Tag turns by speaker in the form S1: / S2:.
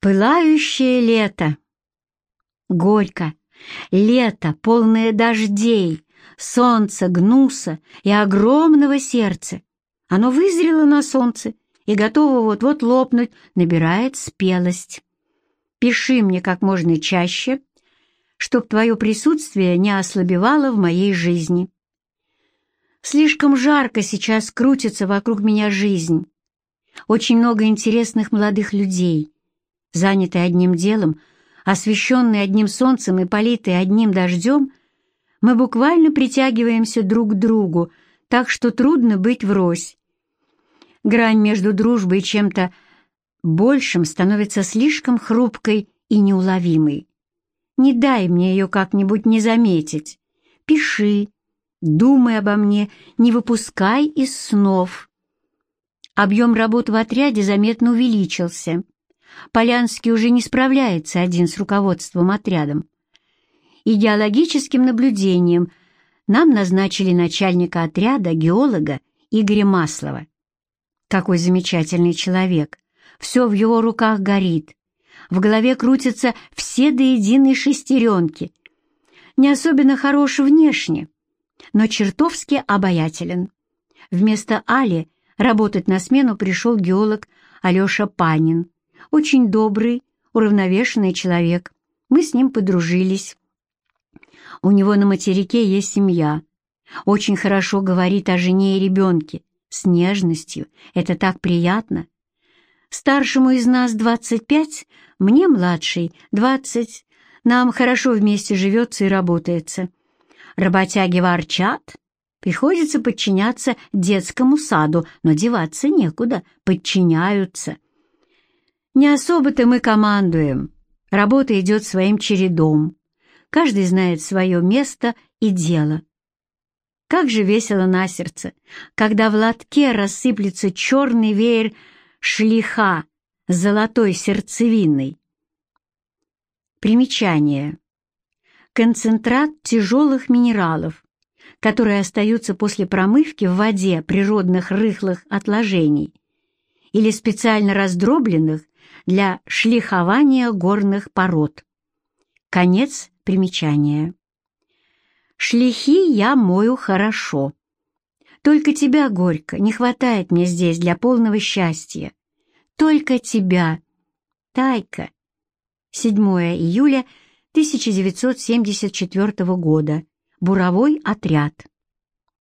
S1: Пылающее лето. Горько. Лето, полное дождей, солнца, гнуса и огромного сердца. Оно вызрело на солнце и готово вот-вот лопнуть, набирает спелость. Пиши мне как можно чаще, чтоб твое присутствие не ослабевало в моей жизни. Слишком жарко сейчас крутится вокруг меня жизнь. Очень много интересных молодых людей, занятые одним делом, освещенные одним солнцем и политые одним дождем, мы буквально притягиваемся друг к другу, так что трудно быть врозь. Грань между дружбой и чем-то большим становится слишком хрупкой и неуловимой. Не дай мне ее как-нибудь не заметить. Пиши, думай обо мне, не выпускай из снов. Объем работ в отряде заметно увеличился. Полянский уже не справляется один с руководством отрядом. Идеологическим наблюдением нам назначили начальника отряда, геолога Игоря Маслова. Какой замечательный человек! Все в его руках горит. В голове крутятся все до единой шестеренки. Не особенно хорош внешне, но чертовски обаятелен. Вместо Али работать на смену пришел геолог Алеша Панин. Очень добрый, уравновешенный человек. Мы с ним подружились. У него на материке есть семья. Очень хорошо говорит о жене и ребенке. С нежностью. Это так приятно. Старшему из нас 25, мне младший 20. Нам хорошо вместе живется и работается. Работяги ворчат. Приходится подчиняться детскому саду, но деваться некуда, подчиняются. Не особо-то мы командуем. Работа идет своим чередом. Каждый знает свое место и дело. Как же весело на сердце, когда в лотке рассыплется черный веер шлиха с золотой сердцевиной. Примечание. Концентрат тяжелых минералов, которые остаются после промывки в воде природных рыхлых отложений или специально раздробленных для шлихования горных пород. Конец примечания. Шлихи я мою хорошо. Только тебя, Горько, не хватает мне здесь для полного счастья. Только тебя. Тайка. 7 июля 1974 года. Буровой отряд.